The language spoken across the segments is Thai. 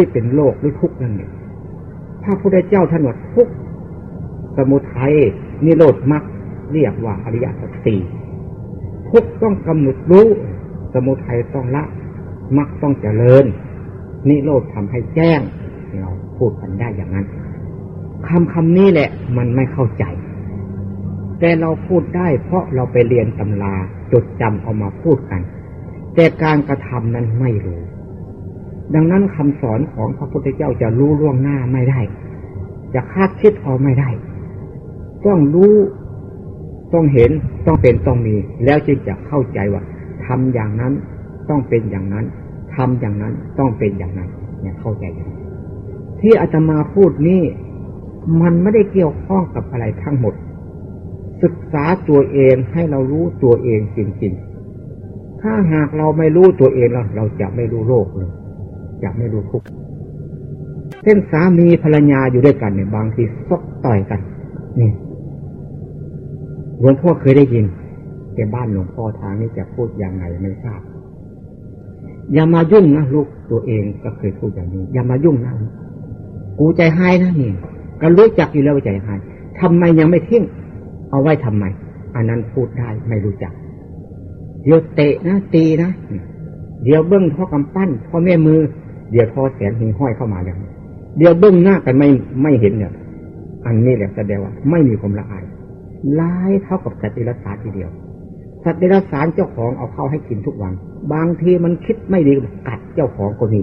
ที่เป็นโลกหรือทุกข์นั่นเองพระพุทธเจ้าท่านว่าทุกข์สมุทัยนิโรธมรรคเรียกว่าอริยสัจสี่ทุกข์ต้องกำหนดรู้ สมุทัยต้องละมรรคต้องเจริญ นิโรธทำให้แจ้ง เราพูดกันได้อย่างนั้นคำคำนี้แหละ มันไม่เข้าใจ แต่เราพูดได้ เพราะเราไปเรียนตำราจดจำเอามาพูดกัน แต่การกระทำนั้นไม่รู้ ดังนั้นคำสอนของพระพุทธเจ้าจะรู้ล่วงหน้าไม่ได้ จะคาดคิดเอาไม่ได้ ต้องรู้ต้องเห็นต้องเป็นต้องมี แล้วจึงจะเข้าใจว่าทำอย่างนั้นต้องเป็นอย่างนั้นทำอย่างนั้นต้องเป็นอย่างนั้น เนี่ยเข้าใจอย่างที่อาตมาพูดนี่มันไม่ได้เกี่ยวข้องกับอะไรทั้งหมด ศึกษาตัวเองให้เรารู้ตัวเองจริงๆ ถ้าหากเราไม่รู้ตัวเองเราเราจะไม่รู้โลกเลย จะไม่รู้ทุกข์เช่นสามีภรรยาอยู่ด้วยกันเนี่ยบางทีซกต่อยกัน นี่หลวงพ่อเคยได้ยินแต่บ้านหลวงพ่อทางนี้จะพูดยังไงไม่ทราบ อย่ามายุ่งนะลูกตัวเองก็เคยพูดอย่างนี้ อย่ามายุ่งนะกูใจให้นะนี่ก็รู้จักอยู่แล้วใจหายทำไมยังไม่ทิ้งเอาไว้ทำไม อันนั้นพูดได้ไม่รู้จัก เดี๋ยวเตะนะตีนะ เดี๋ยวเบิ้งพ่อกำปั้นพ่อแม่มือ เดี๋ยวทอแสนหิงห้อยเข้ามาอย่างเดี๋ยวเบิ้องหน้ากันไม่ไม่เห็นเนี่ย อันนี้แหละแสดงว่า ไม่มีความละอายร้ายเท่ากับสัตว์เดรัจฉานทีเดียว สัตว์เดรัจฉานเจ้าของเอาเข้าให้กินทุกวัน บางทีมันคิดไม่ดีกัดเจ้าของก็มี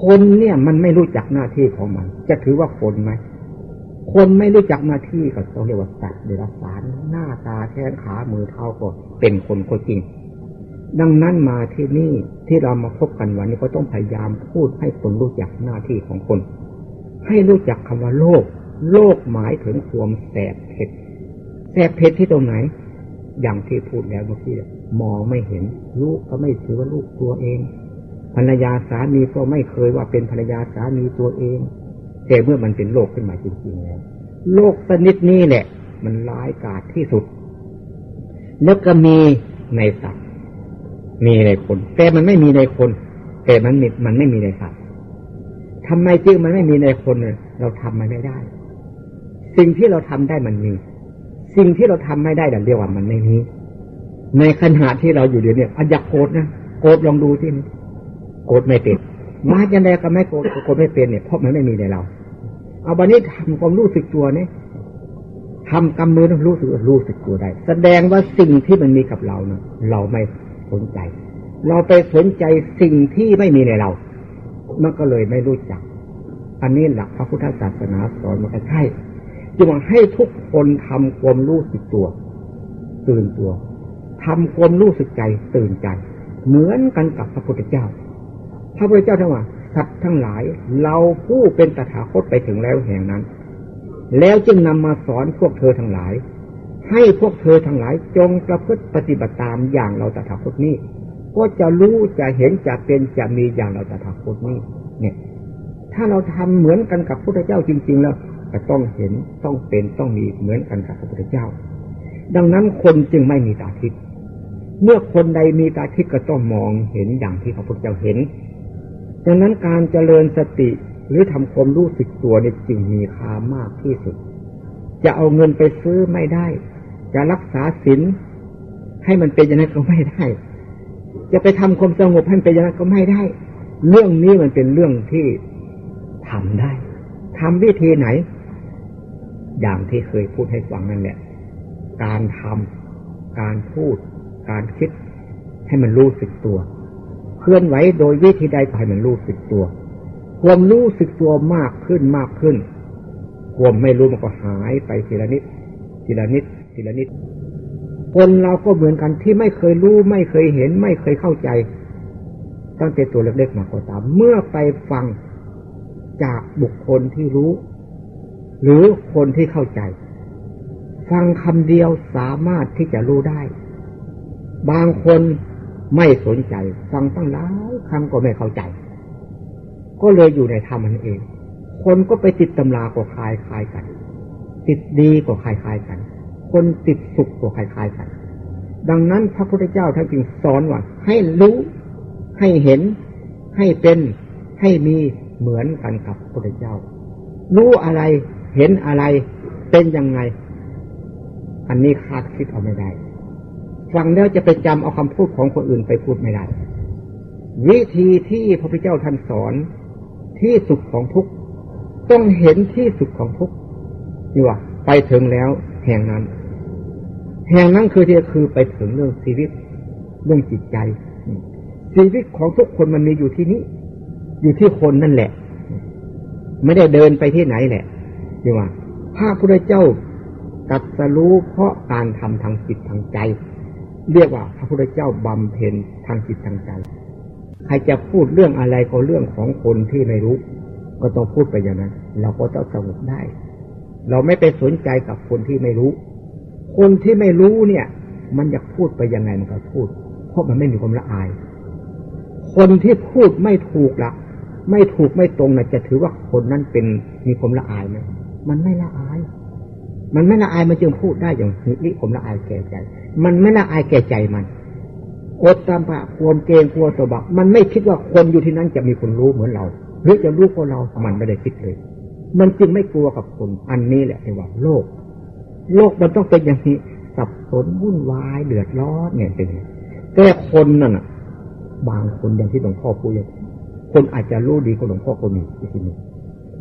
คนเนี่ยมันไม่รู้จักหน้าที่ของมัน จะถือว่าคนไหมคนไม่รู้จักหน้าที่ก็ต้องเรียกว่าสัตว์เดรัจฉานหน้าตาแขนขามือเท้าก็เป็นคนก็จริง ดังนั้นมาที่นี่ที่เรามาพบกันวันนี้ก็ต้องพยายามพูดให้คนรู้จักหน้าที่ของคน ให้รู้จักคำว่าโลก โลกหมายถึงความแสบเผ็ดแสบเผ็ดที่ตรงไหน อย่างที่พูดแล้วเมื่อกี้มองไม่เห็น ลูกก็ไม่ถือว่าลูกตัวเอง ภรรยาสามีก็ไม่เคยว่าเป็นภรรยาสามีตัวเอง แต่เมื่อมันเป็นโลกขึ้นมาจริงๆแล้วโลกชนิดนี้แหละ มันร้ายกาจที่สุด แล้วก็มีในสัตว มีในคน แต่มันไม่มีในคน แต่มันมีมันไม่มีในสัตว์ทำไมจึงมันไม่มีในคนเราทำมันไม่ได้ สิ่งที่เราทำได้มันมี สิ่งที่เราทำไม่ได้ดันเรียกว่ามันไม่มีในขณะที่เราอยู่เดี๋ยวนี้อยักโกรธนะโกรธลองดูที่โกรธไม่เป็นมาจันใดก็ไม่โกรธโกรธไม่เป็นเนี่ยเพราะมันไม่มีในเรา เอาบันนี้ทำความรู้สึกตัวเนี่ยทำกำมือรู้สึกรู้สึกตัวได้ แสดงว่าสิ่งที่มันมีกับเราเนะเราไม่ สนใจ เราไปสนใจสิ่งที่ไม่มีในเรา มันก็เลยไม่รู้จัก อันนี้หลักพระพุทธศาสนาสอนมาใช่จึงให้ทุกคนทำความรู้สึกตัว ตื่นตัวทำความรู้สึกใจตื่นใจ เหมือนกันกับพระพุทธเจ้า พระพุทธเจ้าทั้งว่าสัตว์ทั้งหลาย เราผู้เป็นตถาคตไปถึงแล้วแห่งนั้น แล้วจึงนำมาสอนพวกเธอทั้งหลาย ให้พวกเธอทั้งหลายจงประพฤติปฏิบัติตามอย่างเราตถาคตนี้ ก็จะรู้จะเห็นจะเป็นจะมีอย่างเราตถาคตนี้ เนี่ย ถ้าเราทำเหมือนกันกับพระพุทธเจ้าจริง ๆ แล้วจะต้องเห็นต้องเป็นต้องมีเหมือนกันกับพระพุทธเจ้า ดังนั้นคนจึงไม่มีตาทิพย์เมื่อคนใดมีตาทิพย์ก็ต้องมองเห็นอย่างที่พระพุทธเจ้าเห็น ดังนั้นการเจริญสติหรือทำความรู้สึกตัวในจึงมีค่ามากที่สุด จะเอาเงินไปซื้อไม่ได้ จะรักษาศีลให้มันเป็นอย่างนั้นก็ไม่ได้ จะไปทำความสงบให้มันเป็นอย่างนั้นก็ไม่ได้ เรื่องนี้มันเป็นเรื่องที่ทำได้ทำวิธีไหน อย่างที่เคยพูดให้ฟังนั่นแหละ การทำการพูด การคิด ให้มันรู้สึกตัว เคลื่อนไหวโดยวิธีใดก็ให้มันรู้สึกตัว ความรู้สึกตัวมากขึ้นมากขึ้น ความไม่รู้มันก็หายไปทีละนิดทีละนิด ทีละนิด คนเราก็เหมือนกันที่ไม่เคยรู้ ไม่เคยเห็น ไม่เคยเข้าใจ ตั้งแต่ตัวเล็กๆมาก็ตาม เมื่อไปฟังจากบุคคลที่รู้ หรือคนที่เข้าใจ ฟังคำเดียวสามารถที่จะรู้ได้ บางคนไม่สนใจ ฟังตั้งหลายคำก็ไม่เข้าใจ ก็เลยอยู่ในธรรมมันเอง คนก็ไปติดตำราก็คลายคลายกัน ติดดีก็คลายคลายกัน คนติดสุขก็คลายคลายกัน ดังนั้นพระพุทธเจ้าท่านจึงสอนว่า ให้รู้ให้เห็น ให้เป็นให้มีเหมือนกันกับพระพุทธเจ้า รู้อะไรเห็นอะไรเป็นยังไง อันนี้คาดคิดเอาไม่ได้ฟังแล้วจะไปจำเอาคำพูดของคนอื่นไปพูดไม่ได้ วิธีที่พระพุทธเจ้าท่านสอนที่สุดของทุกต้องเห็นที่สุดของทุกนี่ว่าไปถึงแล้วแห่งนั้น แห่งนั้นคือที่คือไปถึงเรื่องชีวิตเรื่องจิตใจ ชีวิตของทุกคนมันมีอยู่ที่นี้ อยู่ที่คนนั่นแหละ ไม่ได้เดินไปที่ไหนแหละนี่ว่าพระพุทธเจ้าตัดสรู้เพราะการทำทางจิตทางใจ เรียกว่าพระพุทธเจ้าบำเพ็ญทางจิตทางใจ ใครจะพูดเรื่องอะไรก็เรื่องของคนที่ไม่รู้ ก็ต้องพูดไปอย่างนั้น เราก็ต้องสงบได้ เราไม่ไปสนใจกับคนที่ไม่รู้ คนที่ไม่รู้เนี่ย มันอยากพูดไปยังไงมันก็พูด เพราะมันไม่มีความละอาย คนที่พูดไม่ถูกละไม่ถูกไม่ตรงนะจะถือว่าคนนั้นเป็นมีความละอายไหมมันไม่ละอาย มันไม่ละอายมันจึงพูดได้อย่างนี้ผมละอายแก่ใจ มันไม่ละอายแก่ใจมันอดตามปะความเกรงกลัวตบักมันไม่คิดว่าคนอยู่ที่นั้นจะมีคนรู้เหมือนเรา หรือจะรู้พวกเรา มันไม่ได้คิดเลย มันจึงไม่กลัวกับคน อันนี้แหละที่ว่าโลก โลกมันต้องเป็นอย่างนี้สับสนวุ่นวายเดือดร้อนเนี่ยเป็นแต่คนนั่นอะ บางคนอย่างที่หลวงพ่อพูดอย่างคนอาจจะรู้ดีกว่าหลวงพ่อก็มีที่นี่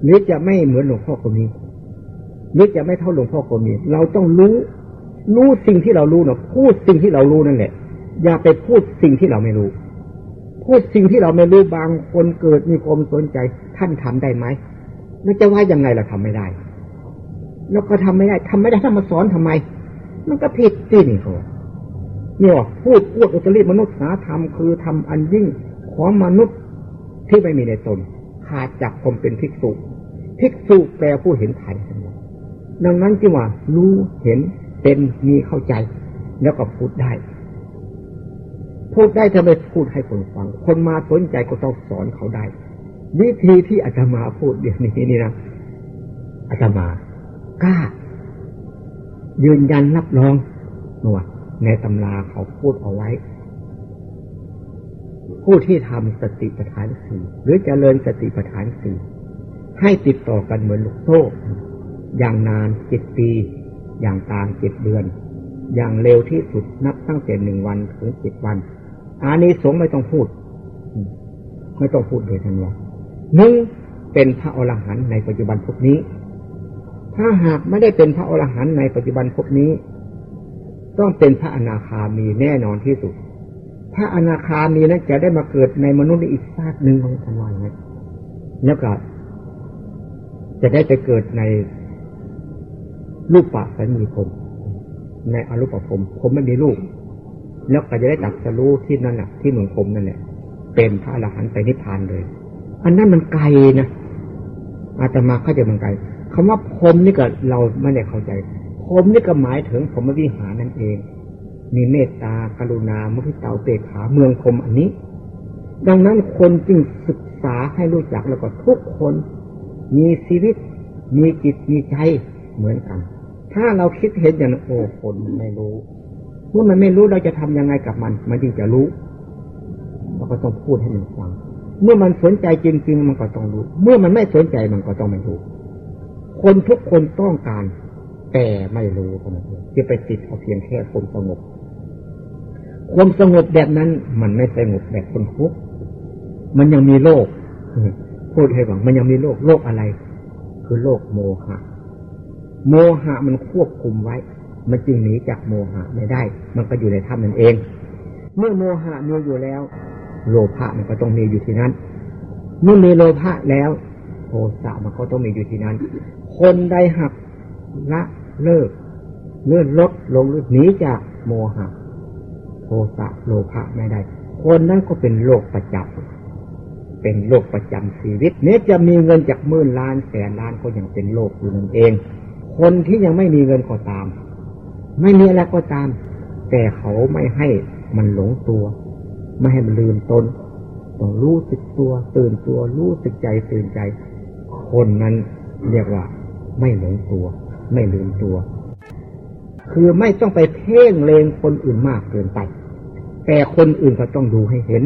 หรือจะไม่เหมือนหลวงพ่อก็มีหรือจะไม่เท่าหลวงพ่อก็มีเราต้องรู้รู้สิ่งที่เรารู้เนาะพูดสิ่งที่เรารู้นั่นแหละ อย่าไปพูดสิ่งที่เราไม่รู้ พูดสิ่งที่เราไม่รู้บางคนเกิดมีความสนใจ ท่านทำได้ไหมแล้วจะว่ายังไงเราทำไม่ได้ แล้วก็ทำไม่ได้ทำไม่ได้ถ้ามาสอนทำไม มันก็ผิดสินี่เขาเนี่ยพูดอวดอุตริมนุษย์สาธรรมคือทำอันยิ่งของมนุษย์ที่ไม่มีในตนขาดจากความเป็นภิกษุภิกษุแปลผู้เห็นไถ่ดังนั้นจึงว่า รู้เห็นเป็นมีเข้าใจ แล้วก็พูดได้ พูดได้ทำไมพูดให้คนฟัง คนมาสนใจก็ต้องสอนเขาได้ วิธีที่อาตมาพูดเดี๋ยวนี้นี่นะอาตมา กล้า ยืนยันรับรองว่าในตำราเขาพูดเอาไว้ ผู้ที่ทำสติปัฏฐานสี่หรือจเจริญสติปัฏฐานสี่ให้ติดต่อกันเหมือนลูกโซ่อย่างนานเจ็ดปี อย่างกลางเจ็ดเดือน อย่างเร็วที่สุดนับตั้งแต่หนึ่งวันถึงเจ็ดวันอานี้สงไม่ต้องพูด ไม่ต้องพูดเลยทันว่าหนึ่งเป็นพระอรหันต์ในปัจจุบันพวกนี้ ถ้าหากไม่ได้เป็นพระอรหันต์ในปัจจุบันพวกนี้ ต้องเป็นพระอนาคามีแน่นอนที่สุด พระอนาคามีนั้นจะได้มาเกิดในมนุษย์อีกชาติหนึ่งของทันวันนะแล้วก็จะได้ไปเกิดในรูปปะสัญญีผมในอรูปภพผมไม่มีลูก แล้วก็จะได้ตัดสรู้ที่นั่นแหละที่เมืองผมนั่นแหละเป็นพระอรหันต์ไปนิพพานเลย อันนั้นมันไกลนะอาตมาเข้าใจมันไกล คำว่าพรมนี่ก็เราไม่ได้เข้าใจพรมนี่ก็หมายถึงผมวิหารนั่นเอง มีเมตตากรุณามุทิตาเปกขาเมืองพรมอันนี้ ดังนั้นคนจึงศึกษาให้รู้จักแล้วก็ทุกคนมีชีวิต มีจิตมีใจเหมือนกัน ถ้าเราคิดเห็นอย่างโอ้คนไม่รู้เมื่อมันไม่รู้เราจะทํำยังไงกับมัน มันจึงจะรู้เราก็ต้องพูดให้มันฟัง เมื่อมันสนใจจริงๆมันก็ต้องรู้ เมื่อมันไม่สนใจมันก็ต้องไม่รู้ คนทุกคนต้องการ แต่ไม่รู้เท่านั้นจะไปติดเอาเพียงแค่ความสงบ ความสงบแบบนั้น มันไม่สงบแบบคนทุกมันยังมีโลกพูดให้ฟังมันยังมีโลกโลกอะไร คือโลกโมหะ โมหะมันควบคุมไว้ มันจึงหนีจากโมหะไม่ได้ มันก็อยู่ในถ้ำนั่นเอง เมื่อโมหะมีอยู่แล้ว โลภะมันก็ต้องมีอยู่ที่นั้น เมื่อมีโลภะแล้ว สะมันก็ต้องมีอยู่ที่นั้น คนใดหักละเลิก เลื่อนลดลงหรือหนีจากโมหะ โทสะโลภะไม่ได้ คนนั้นก็เป็นโลกประจับเป็นโรคประจำชีวิตเนี้ยจะมีเงินจากหมื่นล้านแสนล้านก็ยังเป็นโรคอยู่นั่นเอง คนที่ยังไม่มีเงินก็ตาม ไม่มีอะไรก็ตาม แต่เขาไม่ให้มันหลงตัว ไม่ให้มันลืมตนต้องรู้สึกตัวตื่นตัวรู้สึกใจตื่นใจ คนนั้นเรียกว่าไม่หลงตัว ไม่ลืมตัว คือไม่ต้องไปเพ่งเลงคนอื่นมากเกินไป แต่คนอื่นก็ต้องดูให้เห็น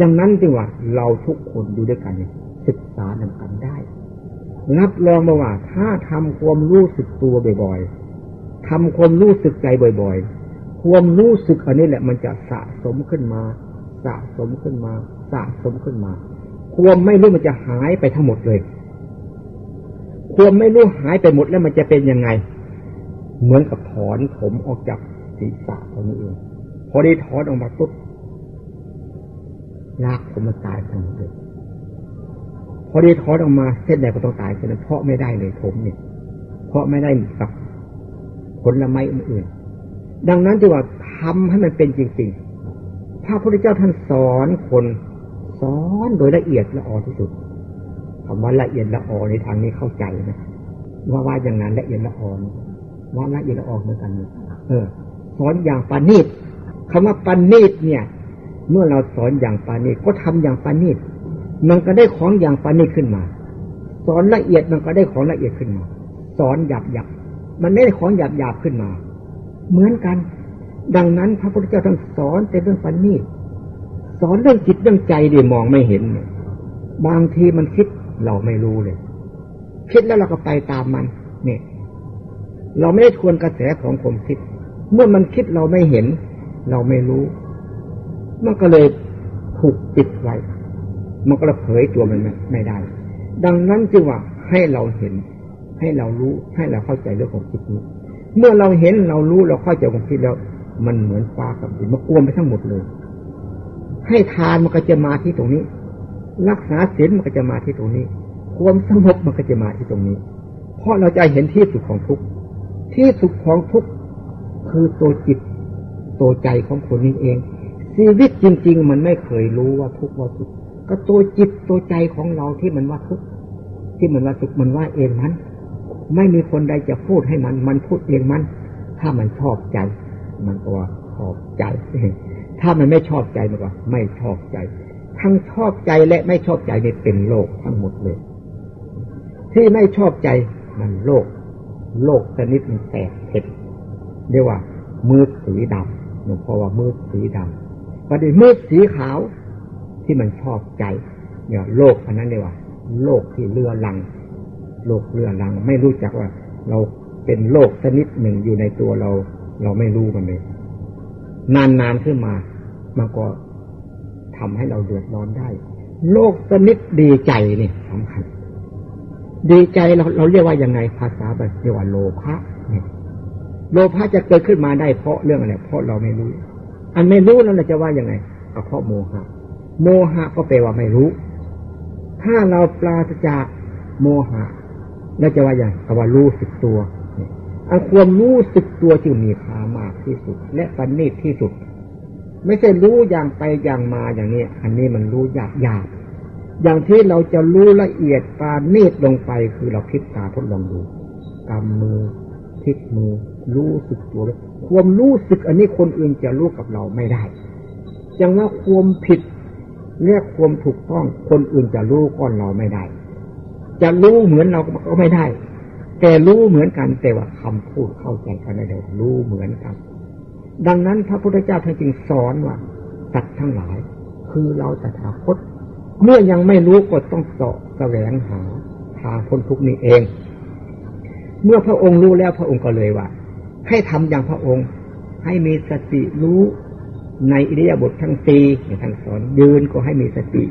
ดังนั้นจึงว่าเราทุกคนอยู่ด้วยกันศึกษานำกันได้รับรองมาว่าถ้าทำความรู้สึกตัวบ่อยๆทำความรู้สึกใจบ่อย ๆ ความรู้สึกอันนี้แหละมันจะสะสมขึ้นมา สะสมขึ้นมา สะสมขึ้นมา ความไม่รู้มันจะหายไปทั้งหมดเลย ความไม่รู้หายไปหมดแล้วมันจะเป็นยังไง เหมือนกับถอนผมออกจากศีรษะตรงนี้เองพอได้ถอนออกมาปุ๊บลากผมมันตายทั้งหมดเลยพอได้ถอนออกมาเส้นใดก็ต้องตายเส้นนั้นเพราะไม่ได้เลยผมเนี่ย เพราะไม่ได้กับผลไม้อื่นๆดังนั้นจึงว่าทำให้มันเป็นจริงๆพระพุทธเจ้าท่านสอนคนสอนโดยละเอียดละออที่สุด คำว่าละเอียดละออในทางนี้เข้าใจนะว่าว่าอย่างนั้นละเอียดละออว่าละเอียดละออเหมือนกันเออ สอนอย่างปานีตคำว่าปานีตเนี่ย เมื่อเราสอนอย่างปานีตก็ทำอย่างปานีตมันก็ได้ของอย่างปานีตขึ้นมา สอนละเอียดมันก็ได้ของละเอียดขึ้นมา สอนหยาบหยาบมันไม่ได้ของหยาบหยาบขึ้นมา เหมือนกัน ดังนั้นพระพุทธเจ้าท่านสอนแต่เรื่องปานีตสอนเรื่องจิตเรื่องใจดีมองไม่เห็น บางทีมันคิด เราไม่รู้เลย คิดแล้วเราก็ไปตามมันเนี่ยเราไม่ได้ทวนกระแสของผมคิด เมื่อมันคิดเราไม่เห็น เราไม่รู้ มันก็เลยถูกปิดไว้ มันก็เลยเผยตัวมันไม่ได้ ดังนั้นจึงว่าให้เราเห็น ให้เรารู้ให้เราเข้าใจเรื่องของจิตนี้ เมื่อเราเห็นเรารู้เราเข้าใจของคิดแล้ว มันเหมือนฟ้ากับดินมันกลมไปทั้งหมดเลย ให้ทานมันก็จะมาที่ตรงนี้ รักษาศีลมันก็จะมาที่ตรงนี้ ความสงบมันก็จะมาที่ตรงนี้ เพราะเราจะเห็นที่สุดของทุกข์ที่สุดของทุกข์คือตัวจิต ตัวใจของคนนี้เอง ชีวิตจริง ๆ มันไม่เคยรู้ว่าทุกข์ว่าทุกข์ก็ตัวจิตตัวใจของเราที่มันว่าทุกข์ที่มันว่าสุขมันว่าเองมัน ไม่มีคนใดจะพูดให้มัน มันพูดเองมัน ถ้ามันชอบใจ มันก็ว่าชอบใจ ถ้ามันไม่ชอบใจมันก็ไม่ชอบใจ ทั้งชอบใจและไม่ชอบใจนี่เป็นโลกทั้งหมดเลย ที่ไม่ชอบใจมันโลก โลกชนิดมันแตกเผ็ดเรียกว่า มืดสีดำหลวงพ่อว่ามืดสีดำประเดี๋ยวมืดสีขาวที่มันชอบใจ เนี่ย โลกอันนั้นเรียกว่า โลกที่เลือลัง โลกเลือลัง ไม่รู้จักว่า เราเป็นโลกชนิดหนึ่งอยู่ในตัวเรา เราไม่รู้มันเลยนานๆขึ้นมามันก็ ทำให้เราเดือดร้อนได้ โลกชนิดดีใจนี่สำคัญ ดีใจเราเราเรียกว่ายังไงภาษาแบบเรียกว่าโลภะเนี่ยโลภะจะเกิดขึ้นมาได้เพราะเรื่องอะไรเพราะเราไม่รู้ อันไม่รู้แล้วเราจะว่ายังไงก็เพราะโมหะ โมหะก็แปลว่าไม่รู้ ถ้าเราปราศจากโมหะเราจะว่าอย่างก็ว่ารู้สึกตัวอันความรู้สึกตัวจึงมีค่ามากที่สุด และปัณีตที่สุด ไม่ใช่รู้อย่างไปอย่างมาอย่างนี้ อันนี้มันรู้ยากยากอย่างที่เราจะรู้ละเอียดปาณีตลงไปคือเราพิจตาทดลองดูกำมือพลิกมือ รู้สึกตัวเลยความรู้สึกอันนี้คนอื่นจะรู้กับเราไม่ได้อย่างว่าความผิดเรียความถูกต้องคนอื่นจะรู้ก้อนเราไม่ได้ จะรู้เหมือนเราก็ไม่ได้ แต่รู้เหมือนกันแต่ว่าคำพูดเข้าใจกันได้รู้เหมือนกัน ดังนั้นพระพุทธเจ้าท่านจึงสอนว่าสัตว์ทั้งหลาย คือเราตถาคต เมื่อยังไม่รู้ก็ต้องเสาะแสวงหาทางพ้นทุกนี้เอง เมื่อพระองค์รู้แล้วพระองค์ก็เลยว่า ให้ทำอย่างพระองค์ ให้มีสติรู้ในอิริยาบถททั้งสี่ท่านสอนยืนก็ให้มีสติ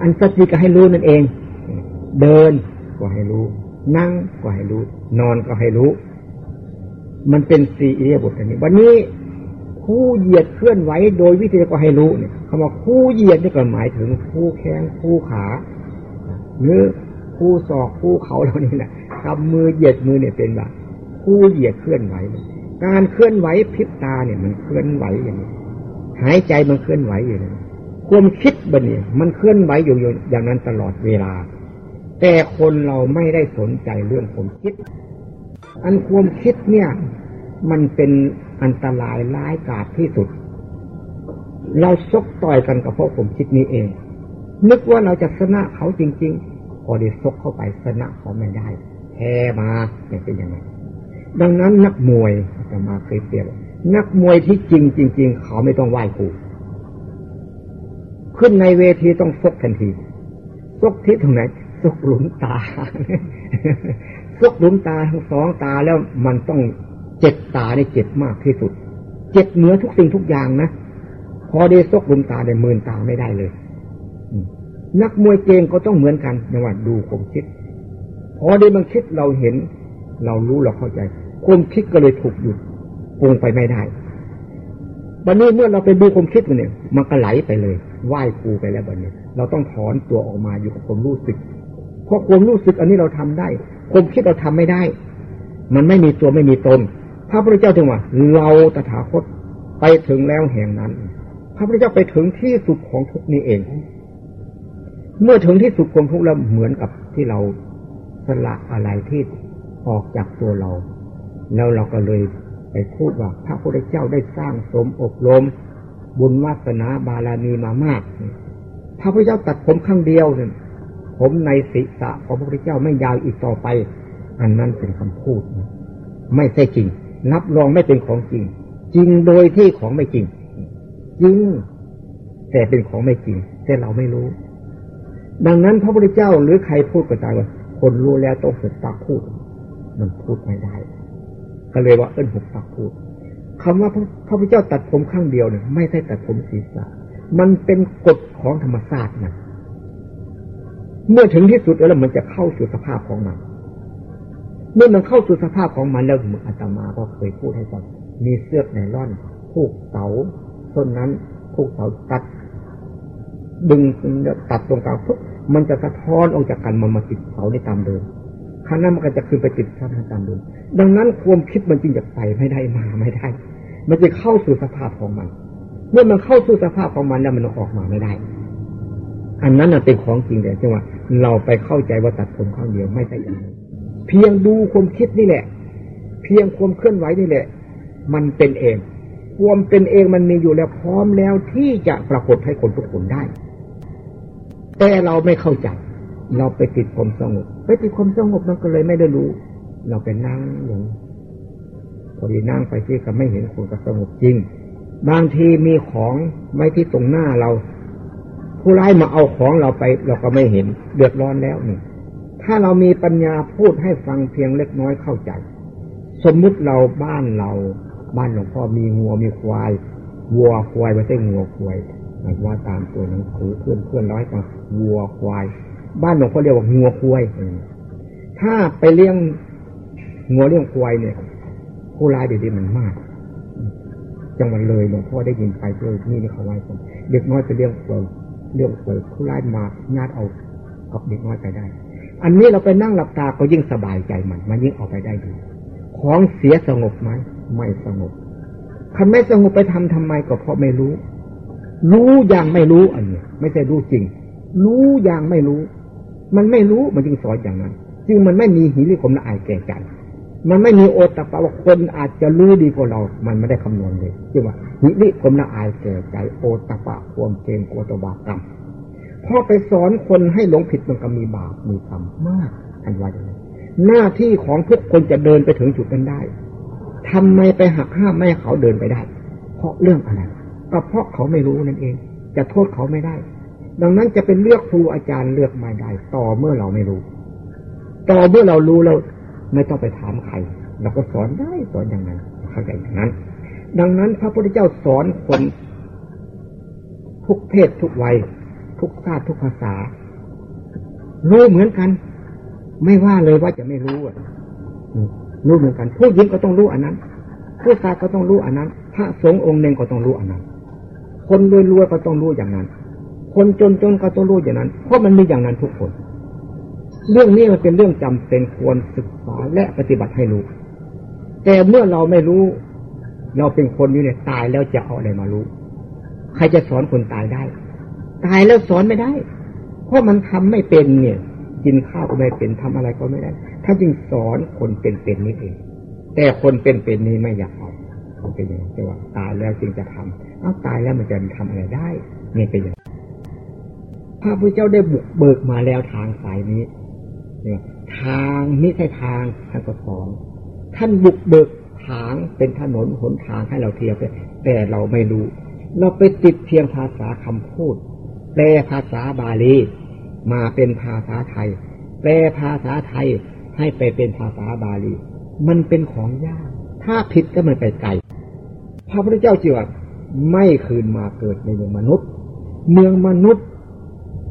อันสติก็ให้รู้นั่นเอง เดินก็ให้รู้ นั่งก็ให้รู้ นอนก็ให้รู้ มันเป็นสี่อิริยาบถอันนี้ วันนี้คู่เหยียดเคลื่อนไหวโดยวิธีก็ให้รู้เนี่ยคำว่าคู่เหยียดนี่ก็หมายถึงคู่แข้งคู่ขาหรือคู่ศอกคู่เขาเหล่านี้แหละกำมือเหยียดมือเนี่ยเป็นแบบคู่เหยียดเคลื่อนไหว การเคลื่อนไหวพิบตาเนี่ยมันเคลื่อนไหวอย่างนี้ หายใจมันเคลื่อนไหวอยู่เลยความคิดบันเนี่ยมันเคลื่อนไหวอยู่อย่างนั้นตลอดเวลา แต่คนเราไม่ได้สนใจเรื่องความคิด อันความคิดเนี่ย มันเป็นอันตรายร้ายกาจที่สุด เราซกต่อยกันกับเพราะผมคิดนี้เอง นึกว่าเราจะชนะเขาจริง ๆ พอได้ซกเข้าไปชนะเขาไม่ได้แพ้มาเป็นยังไงดังนั้นนักมวยจะมาเคยเปรียบนักมวยที่จริงจริง ๆ เขาไม่ต้องไหว้ครูขึ้นในเวทีต้องซกทันทีซกที่ตรงไหนซกหลุมตา ซกหลุมตาทั้งสองตาแล้วมันต้องเจ็บตาได้เจ็บมากที่สุด เจ็บเหนือทุกสิ่งทุกอย่างนะพอได้ซกหลุมตาได้มืนตาไม่ได้เลยนักมวยเก่งก็ต้องเหมือนกันในว่าดูความคิด พอได้บางคิดเราเห็น เรารู้เราเข้าใจความคิดก็เลยถูกหยุดปรุงไปไม่ได้บันนี้เมื่อเราไปดูความคิดมันเนี่ย มันก็ไหลไปเลยไหว้ครูไปแล้วบันนี้ เราต้องถอนตัวออกมาอยู่กับความรู้สึก เพราะความรู้สึกอันนี้เราทำได้ ความคิดเราทำไม่ได้ มันไม่มีตัวไม่มีตน พระพุทธเจ้าถึงว่า เราตถาคตไปถึงแล้วแห่งนั้น พระพุทธเจ้าไปถึงที่สุดของทุกนี้เอง เมื่อถึงที่สุดของทุกแล้วเหมือนกับที่เราสละอะไรที่ออกจากตัวเรา แล้วเราก็เลยไปพูดว่าพระพุทธเจ้าได้สร้างสมอบรม บุญวาสนาบารมีมามาก พระพุทธเจ้าตัดผมข้างเดียวเนี่ย ผมในศีรษะของพระพุทธเจ้าไม่ยาวอีกต่อไป อันนั้นเป็นคำพูดนะไม่ใช่จริงรับรองไม่เป็นของจริง จริงโดยที่ของไม่จริง จริง แต่เป็นของไม่จริง แต่เราไม่รู้ ดังนั้นพระพุทธเจ้าหรือใครพูดก็ตามว่าคนรู้แล้วต้องฝึกปากพูด มันพูดไม่ได้ก็เลยว่าเอิ้นหกปากพูดคำว่าพระพุทธเจ้าตัดผมข้างเดียวเนี่ยไม่ใช่ตัดผมศีรษะมันเป็นกฎของธรรมชาตินะ เมื่อถึงที่สุดแล้วมันจะเข้าสู่สภาพของมัน เมื่อมันเข้าสู่สภาพของมันแล้วมืออาตมาก็เคยพูดให้ฟังมีเสื้อไนล่อนผูกเสาต้นนั้นผูกเสาตัด ดึงตัดตรงกลางปุ๊บมันจะสะท้อนออกจากกันมันมาติดเสาในตามเดิมครั้นั้นมันก็จะขึ้นไปติดสภาพตามเดิมดังนั้นความคิดมันจึงจะไปไม่ได้มาไม่ได้ มันจะเข้าสู่สภาพของมัน เมื่อมันเข้าสู่สภาพของมันแล้วมันออกมาไม่ได้ อันนั้นเป็นของจริงแต่จังว่า เราไปเข้าใจว่าตัดผมข้างเดียวไม่ใช่อย่างนั้นเพียงดูความคิดนี่แหละ เพียงความเคลื่อนไหวนี่แหละ มันเป็นเองความเป็นเองมันมีอยู่แล้วพร้อมแล้วที่จะปรากฏให้คนทุกคนได้ แต่เราไม่เข้าใจ เราไปติดความสงบไปติดความสงบมันก็เลยไม่ได้รู้ เราไปนั่งอย่างพอดีนั่งไปที่ก็ไม่เห็นคนก็สงบจริง บางทีมีของไว้ที่ตรงหน้าเรา ผู้ร้ายมาเอาของเราไป เราก็ไม่เห็นเดือดร้อนแล้วนี่ ถ้าเรามีปัญญาพูดให้ฟังเพียงเล็กน้อยเข้าใจ สมมุติเราบ้านเรา บ้านหลวงพ่อมีงัวมีควาย วัวควายไม่ใช่งัวควายว่าตามตัวหนังสือเพื่อนเพื่อนร้อยฟังวัวควาย บ้านหลวงพ่อเรียกว่างัวควายถ้าไปเลี้ยงงัวเลี้ยงควายเนี่ย ผู้ร้ายเดี๋ยวนี้มันมากจังหวัดเลยหลวงพ่อได้ยินไปด้วยนี่นี่เขาไว้ผมเด็กน้อยไปเลี้ยงควาย เลี้ยงควยผู้ร้ายมาญาติเอากับเด็กน้อยไปได้ อันนี้เราไปนั่งหลับตาก็ยิ่งสบายใจมัน มันยิ่งออกไปได้ดี ของเสียสงบไหมไม่สงบคันไม่สงบไปทำทำไมก็เพราะไม่รู้ รู้อย่างไม่รู้อันนี้ไม่ใช่รู้จริง รู้อย่างไม่รู้ มันไม่รู้มันจึงสอนอย่างนั้น จึงมันไม่มีหิริคมละอายแก่ใจ มันไม่มีโอตปะว่าคนอาจจะรู้ดีกว่าเรา มันไม่ได้คำนวณเลยจึงว่าหิริคมละอายแก่ใจโอตปะความเกรงกลัวตบากรรมพอไปสอนคนให้หลงผิดมันก็มีบาปมีกรรมมากอันว่าอย่างนี้หน้าที่ของทุกคนจะเดินไปถึงจุดนั้นได้ทำไมไปหักห้ามไม่ให้เขาเดินไปได้ เพราะเรื่องอะไร ก็เพราะเขาไม่รู้นั่นเอง จะโทษเขาไม่ได้ ดังนั้นจะเป็นเลือกครูอาจารย์เลือกไม่ได้ ต่อเมื่อเราไม่รู้ ต่อเมื่อเรารู้แล้ว ไม่ต้องไปถามใครเราก็สอนได้สอนอย่างนั้นเข้าใจอย่างนั้น ดังนั้นพระพุทธเจ้าสอนคนทุกเพศทุกวัย ทุกชาติทุกภาษา รู้เหมือนกัน ไม่ว่าเลยว่าจะไม่รู้อะรู้เหมือนกันผู้หญิงก็ต้องรู้อันนั้น ผู้ชายก็ต้องรู้อันนั้น พระสงฆ์องค์หนึ่งก็ต้องรู้อันนั้น คนรวยรวยก็ต้องรู้อย่างนั้น คนจนจนก็ต้องรู้อย่างนั้น เพราะมันมีอย่างนั้นทุกคน เรื่องนี้มันเป็นเรื่องจำเป็นควรศึกษาและปฏิบัติให้รู้ แต่เมื่อเราไม่รู้ เราเป็นคนอยู่เนี่ยตายแล้วจะเอาอะไรมารู้ ใครจะสอนคนตายได้ ตายแล้วสอนไม่ได้ เพราะมันทำไม่เป็นเนี่ย กินข้าวก็ไม่เป็นทำอะไรก็ไม่ได้ ถ้าจึงสอนคนเป็นๆนี่เอง แต่คนเป็นๆนี้ไม่อยากเอาเขาเป็นอย่างนี้ว่าตายแล้วจึงจะทำเอาตายแล้วมันจะทำอะไรได้เนี่ยเป็นอย่างพระพุทธเจ้าได้บุกเบิกมาแล้วทางสายนี้ ทางนี้ใช่ทางท่านก็สอนท่านบุกเบิกทางเป็นถนนหนทางให้เราเทียวไปแต่เราไม่รู้ เราไปติดเพียงภาษาคำพูด แปลภาษาบาลีมาเป็นภาษาไทย แปลภาษาไทยให้ไปเป็นภาษาบาลี มันเป็นของยาก ถ้าผิดก็มันไปไกลพระพุทธเจ้าจีว่าไม่คืนมาเกิดในเมืองมนุษย์ เมืองมนุษย์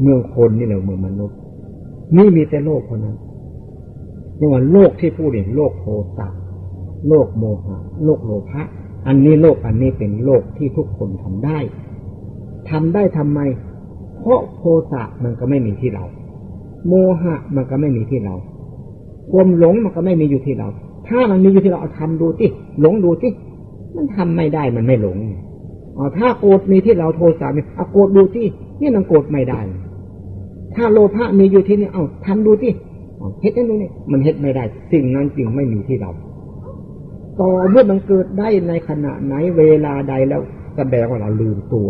เมืองคนนี่แหละเมืองมนุษย์ นี่มีแต่โลกคนนั้นนี่ว่าโลกที่พูดเนี่ยโลกโทสะโลกโมหะโลกโลภะอันนี้โลกอันนี้เป็นโลกที่ทุกคนทำได้ทำได้ทำไม เพราะโทสะมันก็ไม่มีที่เรา โมหะมันก็ไม่มีที่เราความหลงมันก็ไม่มีอยู่ที่เรา ถ้ามันมีอยู่ที่เราเอาทำดูที่หลงดูที่มันทำไม่ได้มันไม่หลงอ๋อถ้าโกรธมีที่เราโทสะมีเอาโกรธดูที่นี่มันโกรธไม่ได้ ถ้าโลภะมีอยู่ที่นี่เอาทำดูที่เฮ็ดนั่นดูนี่มันเฮ็ดไม่ได้ สิ่งนั้นจึงไม่มีที่เรา ต่อเมื่อมันเกิดได้ในขณะไหนเวลาใดแล้วแสดงว่าเราลืมตัว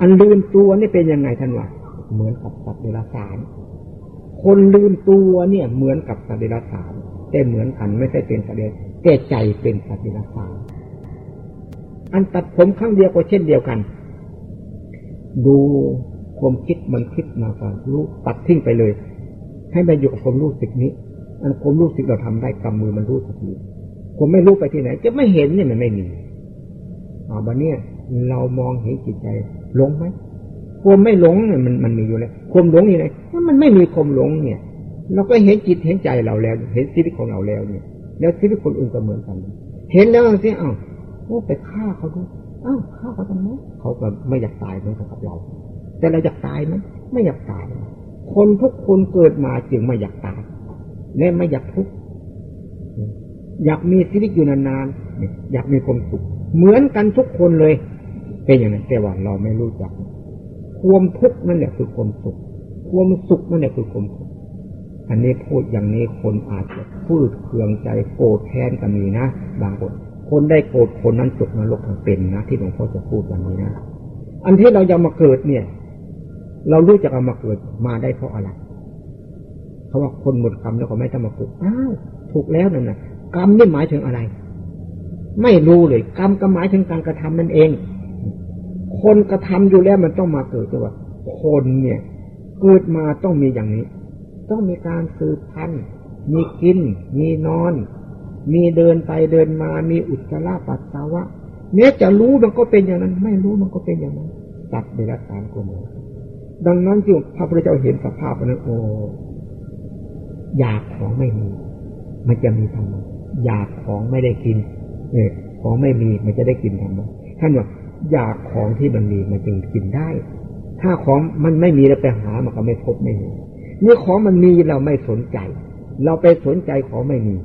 อันลืมตัวนี่เป็นยังไงท่านวะเหมือนกับสัตว์เดรัจฉาน คนลืมตัวเนี่ย เหมือนกับสัตว์เดรัจฉานแต่เหมือนกันไม่ใช่เป็นสัตว์เดรัจฉานแต่ใจเป็นสัตว์เดรัจฉานอันตัดผมครั้งเดียวก็เช่นเดียวกัน ดู ความคิดมันคิดมาก่อนรู้ตัดทิ้งไปเลย ให้มันอยู่กับความรู้สึกนี้ อันความรู้สึกเราทำได้กำมือมันรู้สึกนี้ผมไม่รู้ไปที่ไหน จะไม่เห็นเนี่ยมันไม่มีอ๋อบันเนี่ยเรามองเห็นจิตใจหลงไหมความไม่หลงเนี่ยมันมันมีอยู่แล้วความหลงนี่ไงถ้ามันไม่มีความหลงเนี่ย เราก็เห็นจิตเห็นใจเราแล้ว เห็นชีวิตของเราแล้วเนี่ย แล้วชีวิตคนอื่นก็เหมือนกัน เห็นแล้วสิอ้าวโอ้ไปฆ่าเขาดูอ้าวฆ่าเขาทำไมเขาก็ไม่อยากตายเหมือนกับเรา แต่เราอยากตายไหมไม่อยากตาย คนทุกคนเกิดมาจึงไม่อยากตายและไม่อยากทุกข์อยากมีชีวิตอยู่นานๆอยากมีความสุข เหมือนกันทุกคนเลย เป็นอย่างนั้นแต่ว่าเราไม่รู้จัก ความทุกข์นั่นแหละคือความสุข ความสุขนั่นแหละคือความทุกข์อันนี้พูดอย่างนี้คนอาจจะพูดเคืองใจโกรธแค้นก็มีนะบางคนคนได้โกรธคนนั้นตกนรกทั้งเป็นนะที่หลวงพ่อจะพูดวันนี้นะ อันที่เรายังมาเกิดเนี่ย เรารู้จักเอามาเกิดมาได้เพราะอะไรเขาว่าคนหมดกรรมแล้วก็ไม่ต้องมาเกิดอ้าวถูกแล้วนั่นนะกรรมนี่หมายถึงอะไร ไม่รู้เลย กรรมก็หมายถึงการกระทำนั่นเอง คนกระทำอยู่แล้วมันต้องมาเกิดตัวคนเนี่ย เกิดมาต้องมีอย่างนี้ ต้องมีการสืบพันธุ์มีกิน มีนอน มีเดินไปเดินมา มีอุจจาระปัสสาวะเนี่ยจะรู้มันก็เป็นอย่างนั้น ไม่รู้มันก็เป็นอย่างนั้นตัดในรักการโกโม ดังนั้นจึงพระพุทธเจ้าเห็นสภาพนั้นโอ้อยากของไม่มี มันจะมีทำไมอยากของไม่ได้กินเออของไม่มีมันจะได้กินทำไมท่านว่าอยากของที่มันมีมันจึงกินได้ ถ้าของมันไม่มีเราไปหามันก็ไม่พบไม่เห็นนี่ของมันมีเราไม่สนใจ เราไปสนใจของไม่มี